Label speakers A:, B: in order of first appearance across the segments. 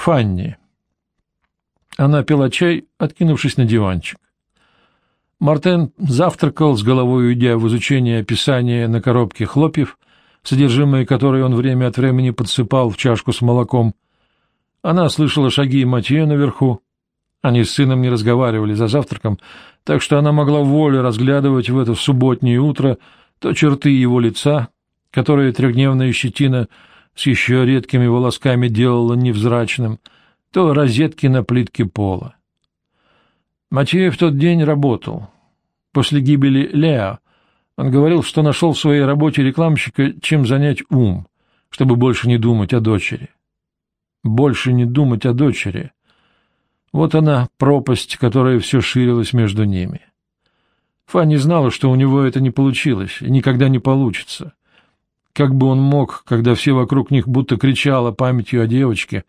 A: Фанни. Она пила чай, откинувшись на диванчик. Мартен завтракал, с головой уйдя в изучение описания на коробке хлопьев, содержимое которой он время от времени подсыпал в чашку с молоком. Она слышала шаги Матье наверху. Они с сыном не разговаривали за завтраком, так что она могла волю разглядывать в это субботнее утро то черты его лица, которые трехдневная щетина с еще редкими волосками делала невзрачным, то розетки на плитке пола. Матье в тот день работал. После гибели Леа он говорил, что нашел в своей работе рекламщика, чем занять ум, чтобы больше не думать о дочери. Больше не думать о дочери. Вот она, пропасть, которая все ширилась между ними. Фанни знала, что у него это не получилось и никогда не получится. Как бы он мог, когда все вокруг них будто кричало памятью о девочке,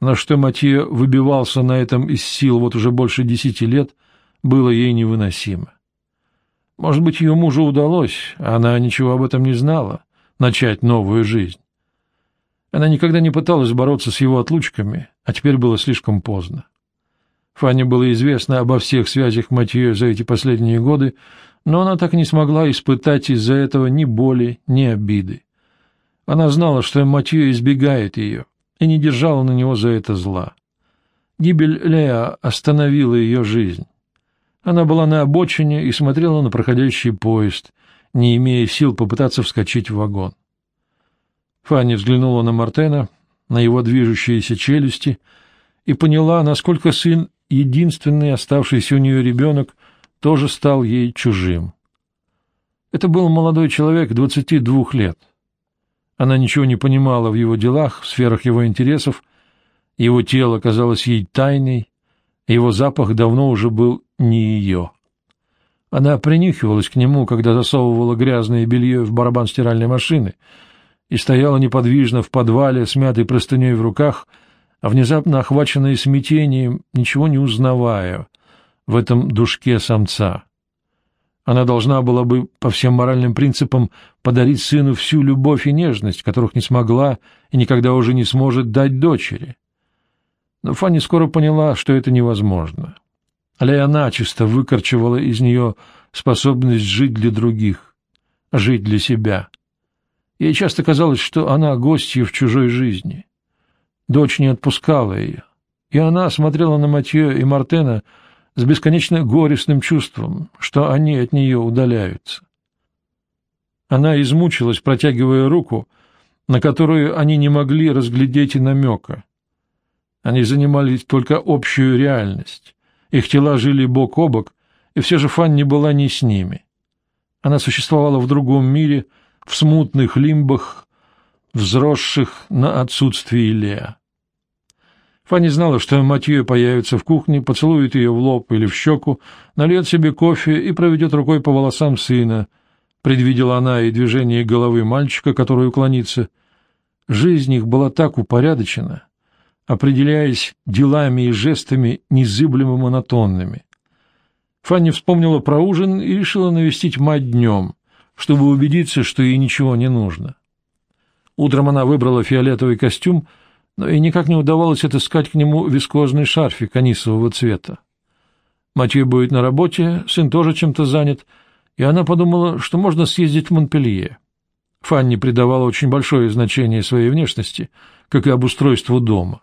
A: на что Матье выбивался на этом из сил вот уже больше десяти лет, было ей невыносимо. Может быть, ее мужу удалось, а она ничего об этом не знала, начать новую жизнь. Она никогда не пыталась бороться с его отлучками, а теперь было слишком поздно. Фанне было известно обо всех связях Матье за эти последние годы, но она так не смогла испытать из-за этого ни боли, ни обиды. Она знала, что Матье избегает ее, и не держала на него за это зла. Гибель Леа остановила ее жизнь. Она была на обочине и смотрела на проходящий поезд, не имея сил попытаться вскочить в вагон. Фанни взглянула на Мартена, на его движущиеся челюсти, и поняла, насколько сын, единственный оставшийся у нее ребенок, тоже стал ей чужим. Это был молодой человек двадцати двух лет. Она ничего не понимала в его делах, в сферах его интересов, его тело казалось ей тайной, его запах давно уже был не ее. Она принюхивалась к нему, когда засовывала грязное белье в барабан стиральной машины, и стояла неподвижно в подвале с мятой простыней в руках, а внезапно охваченная смятением, ничего не узнавая в этом душке самца. Она должна была бы, по всем моральным принципам, подарить сыну всю любовь и нежность, которых не смогла и никогда уже не сможет дать дочери. Но Фанни скоро поняла, что это невозможно. Лея начисто выкорчевала из нее способность жить для других, жить для себя. Ей часто казалось, что она гостья в чужой жизни. Дочь не отпускала ее, и она смотрела на Матье и Мартена с бесконечно горестным чувством, что они от нее удаляются. Она измучилась, протягивая руку, на которую они не могли разглядеть и намека — они занимали только общую реальность. Их тела жили бок о бок, и все же Фанни была не с ними. Она существовала в другом мире, в смутных лимбах, взросших на отсутствии Леа. Фанни знала, что Матье появится в кухне, поцелует ее в лоб или в щеку, нальет себе кофе и проведет рукой по волосам сына. Предвидела она и движение головы мальчика, который уклонится. Жизнь их была так упорядочена — определяясь делами и жестами незыблемо монотонными. Фанни вспомнила про ужин и решила навестить мать днем, чтобы убедиться, что ей ничего не нужно. Утром она выбрала фиолетовый костюм, но ей никак не удавалось отыскать к нему вискозный шарфик анисового цвета. Матье будет на работе, сын тоже чем-то занят, и она подумала, что можно съездить в Монпелье. Фанни придавала очень большое значение своей внешности, как и обустройству дома.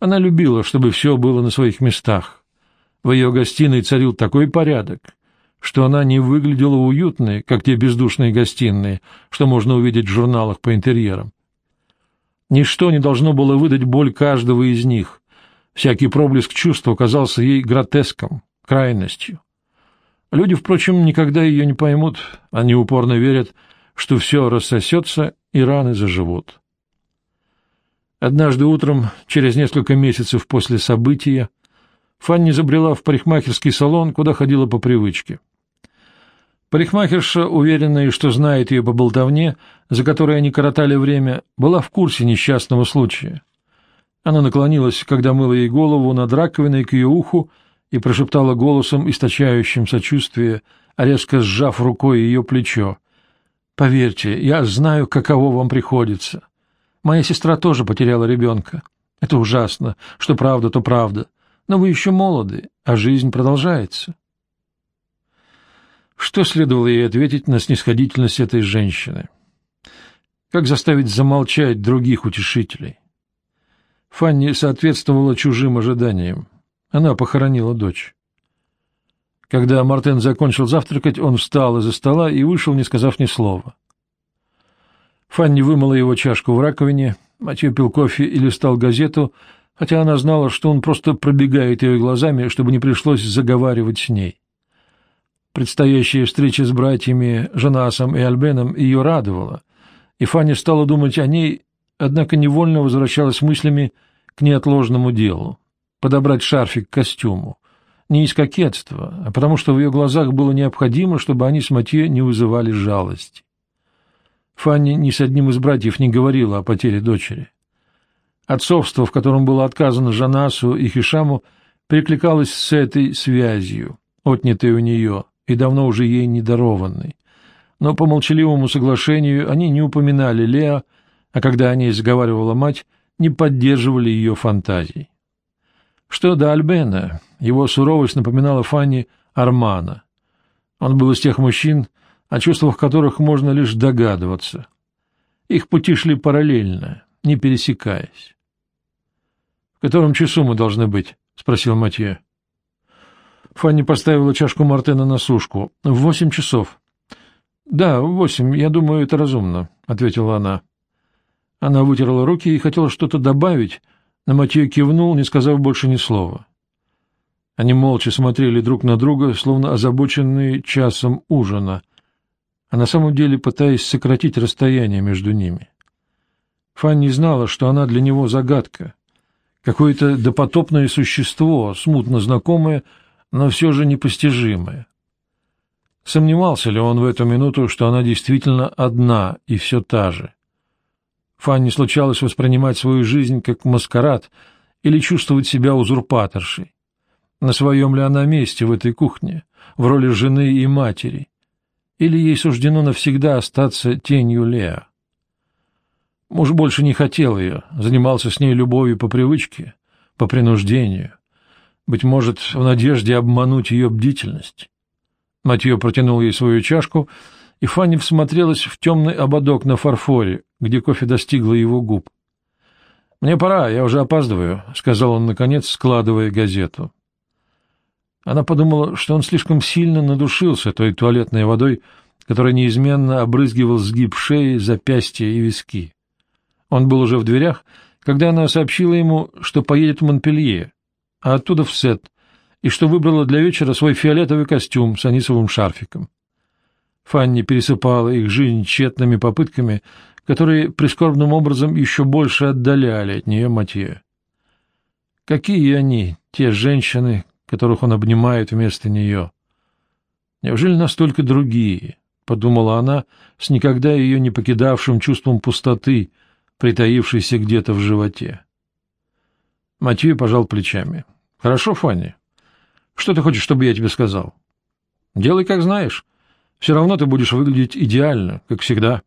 A: Она любила, чтобы все было на своих местах. В ее гостиной царил такой порядок, что она не выглядела уютной, как те бездушные гостиные, что можно увидеть в журналах по интерьерам. Ничто не должно было выдать боль каждого из них. Всякий проблеск чувства казался ей гротеском, крайностью. Люди, впрочем, никогда ее не поймут, они упорно верят, что все рассосется и раны заживут. Однажды утром, через несколько месяцев после события, Фанни забрела в парикмахерский салон, куда ходила по привычке. Парикмахерша, уверенная, что знает ее по болтовне, за которой они коротали время, была в курсе несчастного случая. Она наклонилась, когда мыла ей голову над раковиной к ее уху и прошептала голосом, источающим сочувствие, а резко сжав рукой ее плечо. «Поверьте, я знаю, каково вам приходится. Моя сестра тоже потеряла ребенка. Это ужасно. Что правда, то правда. Но вы еще молоды, а жизнь продолжается. Что следовало ей ответить на снисходительность этой женщины? Как заставить замолчать других утешителей? Фанни соответствовала чужим ожиданиям. Она похоронила дочь. Когда Мартен закончил завтракать, он встал из-за стола и вышел, не сказав ни слова. Фанни вымыла его чашку в раковине, Матье пил кофе и листал газету, хотя она знала, что он просто пробегает ее глазами, чтобы не пришлось заговаривать с ней. Предстоящая встреча с братьями Жанасом и Альбеном ее радовала, и Фанни стала думать о ней, однако невольно возвращалась мыслями к неотложному делу — подобрать шарфик к костюму. Не из кокетства, а потому что в ее глазах было необходимо, чтобы они с Матье не вызывали жалости. Фанни ни с одним из братьев не говорила о потере дочери. Отцовство, в котором было отказано Жанасу и Хишаму, перекликалось с этой связью, отнятой у нее и давно уже ей недарованной. Но по молчаливому соглашению они не упоминали Лео, а когда о ней заговаривала мать, не поддерживали ее фантазий. Что до Альбена, его суровость напоминала Фанни Армана. Он был из тех мужчин, о чувствах которых можно лишь догадываться. Их пути шли параллельно, не пересекаясь. — В котором часу мы должны быть? — спросил Матье. Фанни поставила чашку Мартена на сушку. — В восемь часов. — Да, в восемь. Я думаю, это разумно, — ответила она. Она вытерла руки и хотела что-то добавить, но Матье кивнул, не сказав больше ни слова. Они молча смотрели друг на друга, словно озабоченные часом ужина, а на самом деле пытаясь сократить расстояние между ними. Фанни знала, что она для него загадка, какое-то допотопное существо, смутно знакомое, но все же непостижимое. Сомневался ли он в эту минуту, что она действительно одна и все та же? Фанни случалось воспринимать свою жизнь как маскарад или чувствовать себя узурпаторшей. На своем ли она месте в этой кухне, в роли жены и матери, или ей суждено навсегда остаться тенью Леа? Муж больше не хотел ее, занимался с ней любовью по привычке, по принуждению, быть может, в надежде обмануть ее бдительность. Матье протянул ей свою чашку, и Фанни всмотрелась в темный ободок на фарфоре, где кофе достигло его губ. — Мне пора, я уже опаздываю, — сказал он, наконец, складывая газету. Она подумала, что он слишком сильно надушился той туалетной водой, которая неизменно обрызгивал сгиб шеи, запястья и виски. Он был уже в дверях, когда она сообщила ему, что поедет в Монпелье, а оттуда в Сет, и что выбрала для вечера свой фиолетовый костюм с анисовым шарфиком. Фанни пересыпала их жизнь тщетными попытками, которые прискорбным образом еще больше отдаляли от нее Матье. Какие они, те женщины, которых он обнимает вместо нее. Неужели настолько другие? — подумала она с никогда ее не покидавшим чувством пустоты, притаившейся где-то в животе. Матье пожал плечами. — Хорошо, Фанни. Что ты хочешь, чтобы я тебе сказал? — Делай, как знаешь. Все равно ты будешь выглядеть идеально, как всегда.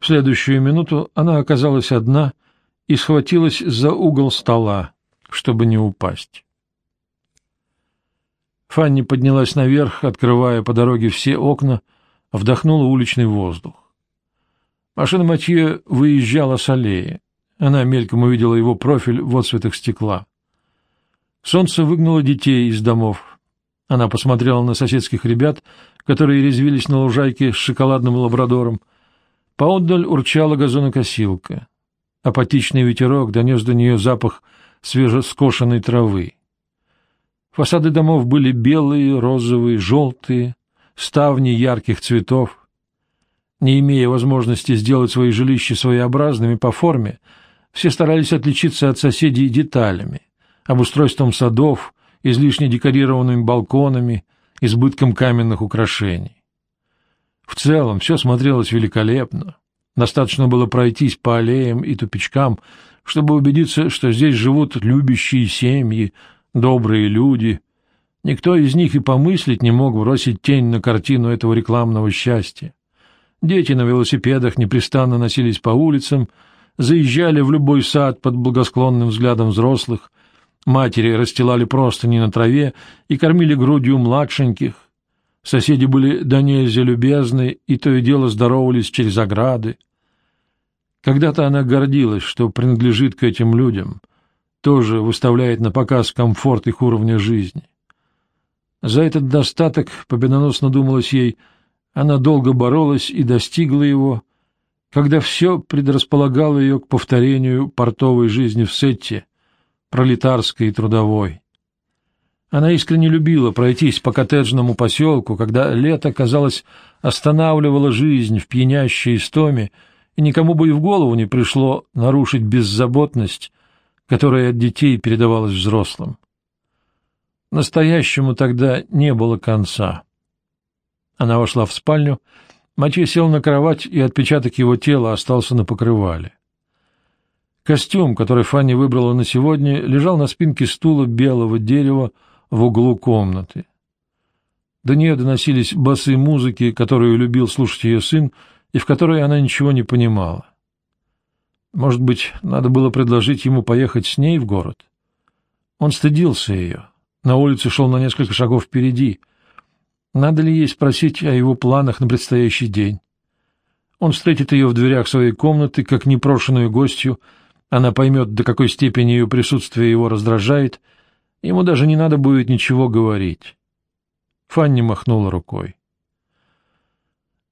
A: В следующую минуту она оказалась одна и схватилась за угол стола, чтобы не упасть. Фанни поднялась наверх, открывая по дороге все окна, вдохнула уличный воздух. Машина Матье выезжала с аллеи. Она мельком увидела его профиль в отсветах стекла. Солнце выгнало детей из домов. Она посмотрела на соседских ребят, которые резвились на лужайке с шоколадным лабрадором. Поотдаль урчала газонокосилка. Апатичный ветерок донес до нее запах свежескошенной травы. Фасады домов были белые, розовые, желтые, ставни ярких цветов. Не имея возможности сделать свои жилища своеобразными по форме, все старались отличиться от соседей деталями, обустройством садов, излишне декорированными балконами, избытком каменных украшений. В целом все смотрелось великолепно. Достаточно было пройтись по аллеям и тупичкам, чтобы убедиться, что здесь живут любящие семьи, добрые люди. Никто из них и помыслить не мог бросить тень на картину этого рекламного счастья. Дети на велосипедах непрестанно носились по улицам, заезжали в любой сад под благосклонным взглядом взрослых, матери расстилали простыни на траве и кормили грудью младшеньких, соседи были до нельзя любезны и то и дело здоровались через ограды. Когда-то она гордилась, что принадлежит к этим людям, тоже выставляет на показ комфорт их уровня жизни. За этот достаток, победоносно думалось ей, она долго боролась и достигла его, когда все предрасполагало ее к повторению портовой жизни в Сетте, пролетарской и трудовой. Она искренне любила пройтись по коттеджному поселку, когда лето, казалось, останавливало жизнь в пьянящей истоме, и никому бы и в голову не пришло нарушить беззаботность, которая от детей передавалась взрослым. Настоящему тогда не было конца. Она вошла в спальню, Матье сел на кровать, и отпечаток его тела остался на покрывале. Костюм, который Фанни выбрала на сегодня, лежал на спинке стула белого дерева в углу комнаты. До нее доносились басы музыки, которую любил слушать ее сын, и в которой она ничего не понимала. Может быть, надо было предложить ему поехать с ней в город? Он стыдился ее. На улице шел на несколько шагов впереди. Надо ли ей спросить о его планах на предстоящий день? Он встретит ее в дверях своей комнаты, как непрошенную гостью. Она поймет, до какой степени ее присутствие его раздражает. Ему даже не надо будет ничего говорить. Фанни махнула рукой.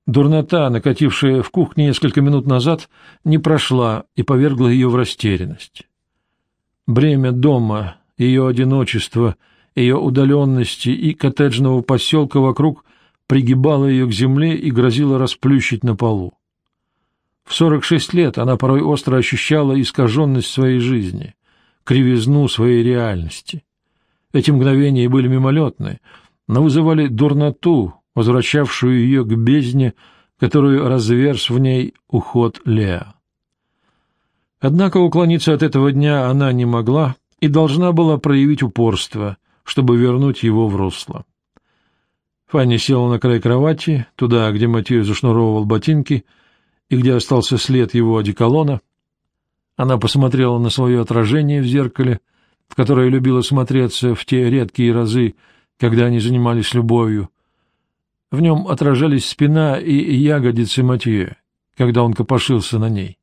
A: Дурнота, накатившая в кухне несколько минут назад, не прошла и повергла ее в растерянность. Бремя дома, ее одиночество, ее удаленности и коттеджного поселка вокруг пригибало ее к земле и грозило расплющить на полу. В сорок шесть лет она порой остро ощущала искаженность своей жизни, кривизну своей реальности. Эти мгновения были мимолетны, но вызывали дурноту, возвращавшую ее к бездне, которую разверз в ней уход Леа. Однако уклониться от этого дня она не могла и должна была проявить упорство, чтобы вернуть его в русло. Фанни села на край кровати, туда, где Матею зашнуровывал ботинки и где остался след его одеколона. Она посмотрела на свое отражение в зеркале, в которое любила смотреться в те редкие разы, когда они занимались любовью, в нем отражались спина и ягодицы Матье, когда он копошился на ней.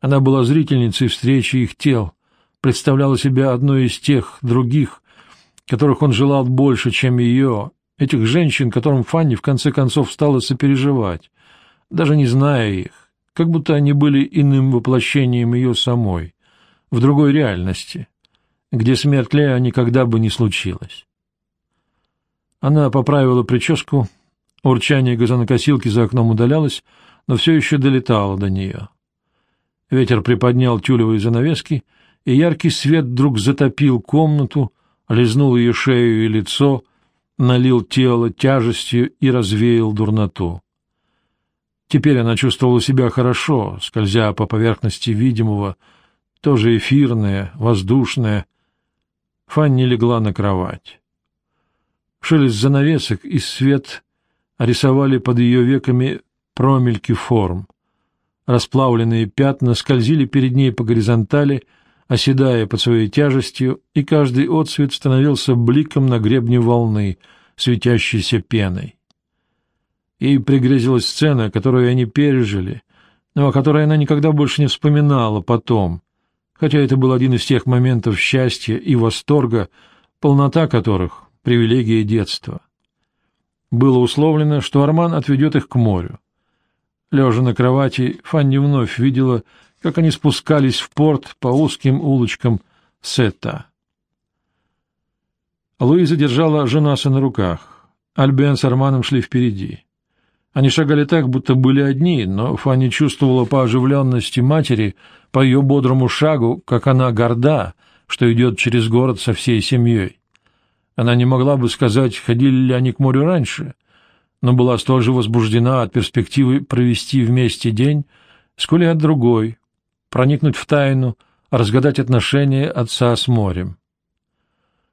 A: Она была зрительницей встречи их тел, представляла себя одной из тех других, которых он желал больше, чем ее, этих женщин, которым Фанни в конце концов стала сопереживать, даже не зная их, как будто они были иным воплощением ее самой, в другой реальности, где смерть Леа никогда бы не случилась. Она поправила прическу, урчание газонокосилки за окном удалялось, но все еще долетало до нее. Ветер приподнял тюлевые занавески, и яркий свет вдруг затопил комнату, лизнул ее шею и лицо, налил тело тяжестью и развеял дурноту. Теперь она чувствовала себя хорошо, скользя по поверхности видимого, тоже эфирное, воздушное. Фанни легла на кровать. Шелест занавесок и свет рисовали под ее веками промельки форм. Расплавленные пятна скользили перед ней по горизонтали, оседая под своей тяжестью, и каждый отсвет становился бликом на гребне волны, светящейся пеной. Ей пригрезилась сцена, которую они пережили, но о которой она никогда больше не вспоминала потом, хотя это был один из тех моментов счастья и восторга, полнота которых привилегия детства. Было условлено, что Арман отведет их к морю. Лежа на кровати, Фанни вновь видела, как они спускались в порт по узким улочкам Сетта. Луиза держала Женаса на руках. Альбен с Арманом шли впереди. Они шагали так, будто были одни, но Фанни чувствовала по оживленности матери, по ее бодрому шагу, как она горда, что идет через город со всей семьей. Она не могла бы сказать, ходили ли они к морю раньше, но была столь же возбуждена от перспективы провести вместе день, сколь и от другой, проникнуть в тайну, разгадать отношения отца с морем.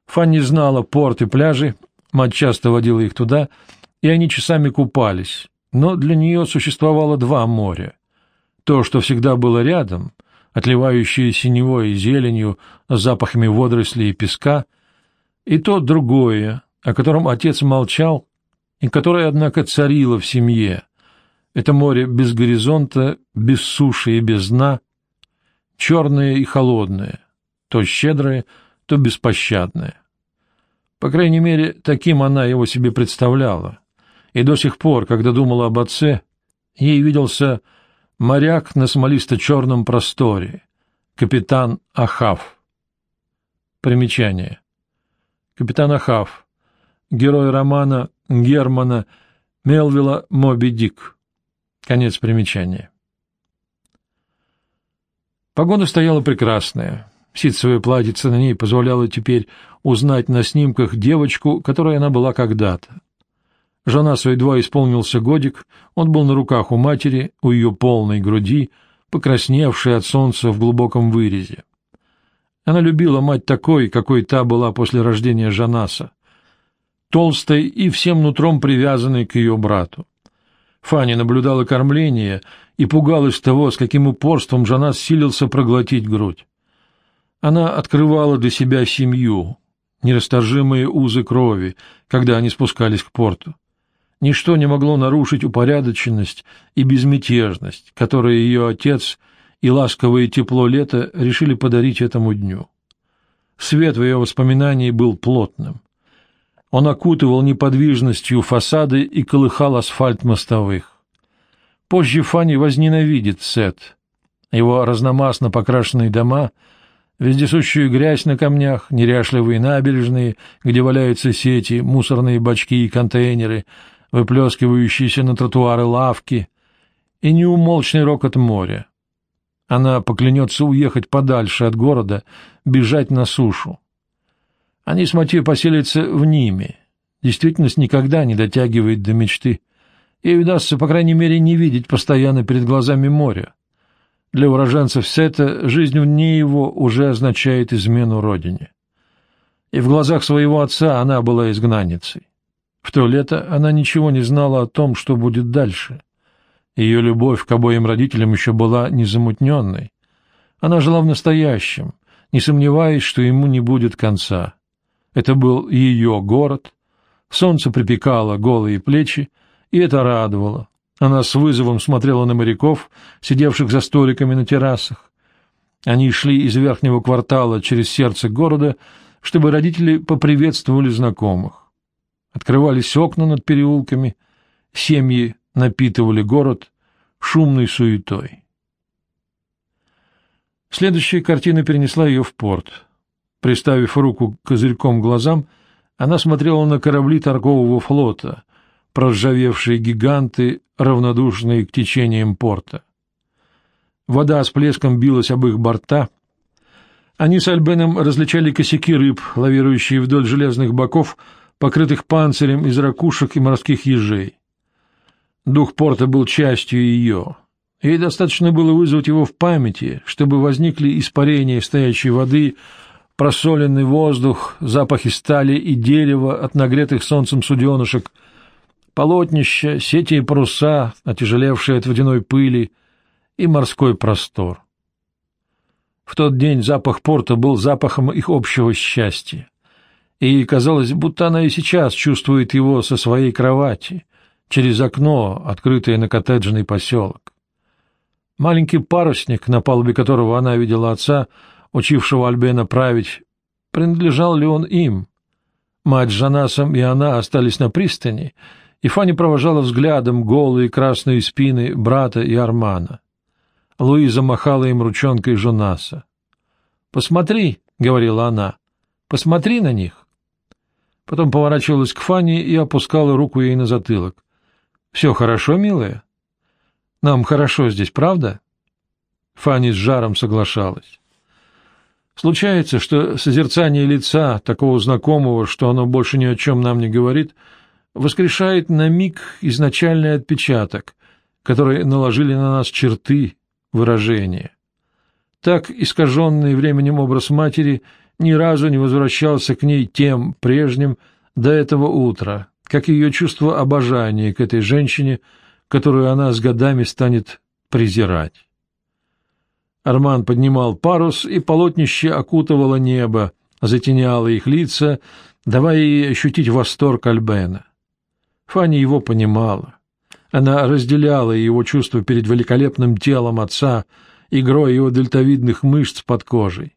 A: Фанни знала порт и пляжи, мать часто водила их туда, и они часами купались, но для нее существовало два моря. То, что всегда было рядом, отливающее синевой и зеленью, запахами водорослей и песка, и то другое, о котором отец молчал, и которое, однако, царило в семье. Это море без горизонта, без суши и без дна, черное и холодное, то щедрое, то беспощадное. По крайней мере, таким она его себе представляла. И до сих пор, когда думала об отце, ей виделся моряк на смолисто-черном просторе, капитан Ахав. Примечание. Капитан Ахав, герой романа Германа Мелвилла «Моби Дик». Конец примечания. Погода стояла прекрасная. Ситцевое платьице на ней позволяло теперь узнать на снимках девочку, которой она была когда-то. Жонасу едва исполнился годик, он был на руках у матери, у ее полной груди, покрасневшей от солнца в глубоком вырезе. Она любила мать такой, какой та была после рождения Жанаса, толстой и всем нутром привязанной к ее брату. Фанни наблюдала кормление и пугалась того, с каким упорством Жанас силился проглотить грудь. Она открывала для себя семью, нерасторжимые узы крови, когда они спускались к порту. Ничто не могло нарушить упорядоченность и безмятежность, которые ее отец и ласковое тепло лета решили подарить этому дню. Свет в ее воспоминании был плотным. Он окутывал неподвижностью фасады и колыхал асфальт мостовых. Позже Фанни возненавидит Сет. Его разномастно покрашенные дома, вездесущую грязь на камнях, неряшливые набережные, где валяются сети, мусорные бачки и контейнеры, выплескивающиеся на тротуары лавки, и неумолчный рокот моря. Она поклянется уехать подальше от города, бежать на сушу. Они с Матью поселятся в Ниме. Действительность никогда не дотягивает до мечты. Ей удастся, по крайней мере, не видеть постоянно перед глазами моря. Для уроженцев Сета жизнь вне его уже означает измену родине. И в глазах своего отца она была изгнанницей. В то лето она ничего не знала о том, что будет дальше. Ее любовь к обоим родителям еще была незамутненной. Она жила в настоящем, не сомневаясь, что ему не будет конца. Это был ее город. Солнце припекало голые плечи, и это радовало. Она с вызовом смотрела на моряков, сидевших за столиками на террасах. Они шли из верхнего квартала через сердце города, чтобы родители поприветствовали знакомых. Открывались окна над переулками, семьи напитывали город шумной суетой. Следующая картина перенесла ее в порт. Приставив руку козырьком к глазам, она смотрела на корабли торгового флота, проржавевшие гиганты, равнодушные к течениям порта. Вода с плеском билась об их борта. Они с Альбеном различали косяки рыб, лавирующие вдоль железных боков, покрытых панцирем из ракушек и морских ежей. Дух порта был частью ее. Ей достаточно было вызвать его в памяти, чтобы возникли испарения стоящей воды, просоленный воздух, запахи стали и дерева от нагретых солнцем суденышек, полотнища, сети и паруса, отяжелевшие от водяной пыли, и морской простор. В тот день запах порта был запахом их общего счастья и казалось, будто она и сейчас чувствует его со своей кровати, через окно, открытое на коттеджный поселок. Маленький парусник, на палубе которого она видела отца, учившего Альбена править, принадлежал ли он им? Мать с Жанасом и она остались на пристани, и Фанни провожала взглядом голые красные спины брата и Армана. Луиза махала им ручонкой Жанаса. «Посмотри», — говорила она, — «посмотри на них». Потом поворачивалась к Фанни и опускала руку ей на затылок. — Все хорошо, милая? — Нам хорошо здесь, правда? Фанни с жаром соглашалась. Случается, что созерцание лица, такого знакомого, что оно больше ни о чем нам не говорит, воскрешает на миг изначальный отпечаток, который наложили на нас черты, выражения. Так искаженный временем образ матери ни разу не возвращался к ней тем прежним до этого утра, как ее чувство обожания к этой женщине, которую она с годами станет презирать. Арман поднимал парус, и полотнище окутывало небо, затеняло их лица, давая ей ощутить восторг Альбена. Фанни его понимала. Она разделяла его чувства перед великолепным телом отца, игрой его дельтовидных мышц под кожей.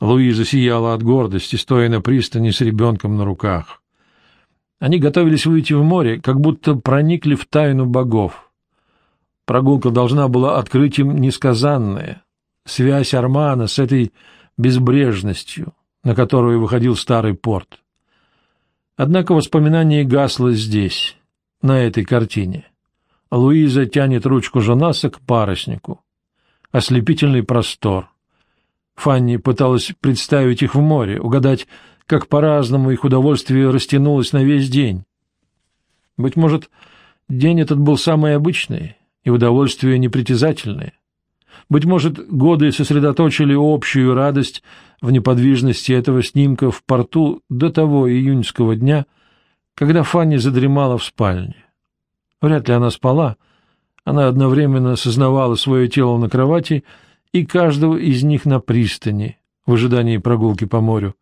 A: Луиза сияла от гордости, стоя на пристани с ребенком на руках. Они готовились выйти в море, как будто проникли в тайну богов. Прогулка должна была открыть им несказанное, связь Армана с этой безбрежностью, на которую выходил старый порт. Однако воспоминание гасло здесь, на этой картине. Луиза тянет ручку Жонаса к паруснику. Ослепительный простор. Фанни пыталась представить их в море, угадать, как по-разному их удовольствие растянулось на весь день. Быть может, день этот был самый обычный, и удовольствие непритязательное. Быть может, годы сосредоточили общую радость в неподвижности этого снимка в порту до того июньского дня, когда Фанни задремала в спальне. Вряд ли она спала, она одновременно сознавала свое тело на кровати и каждого из них на пристани в ожидании прогулки по морю.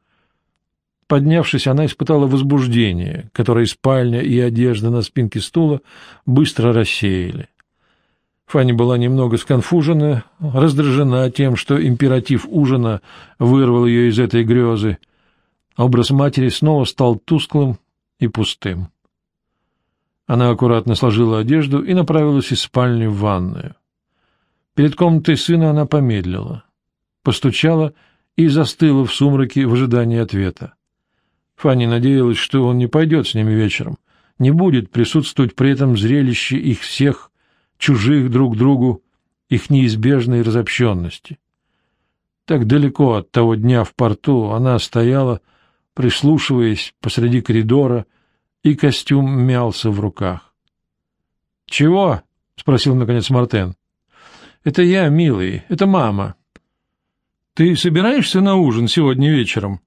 A: Поднявшись, она испытала возбуждение, которое спальня и одежда на спинке стула быстро рассеяли. Фанни была немного сконфужена, раздражена тем, что императив ужина вырвал ее из этой грезы. Образ матери снова стал тусклым и пустым. Она аккуратно сложила одежду и направилась из спальни в ванную. Перед комнатой сына она помедлила, постучала и застыла в сумраке в ожидании ответа. Фанни надеялась, что он не пойдет с ними вечером, не будет присутствовать при этом зрелище их всех, чужих друг другу, их неизбежной разобщенности. Так далеко от того дня в порту она стояла, прислушиваясь посреди коридора, и костюм мялся в руках. — Чего? — спросил, наконец, Мартен. — Это я, милый, это мама. — Ты собираешься на ужин сегодня вечером?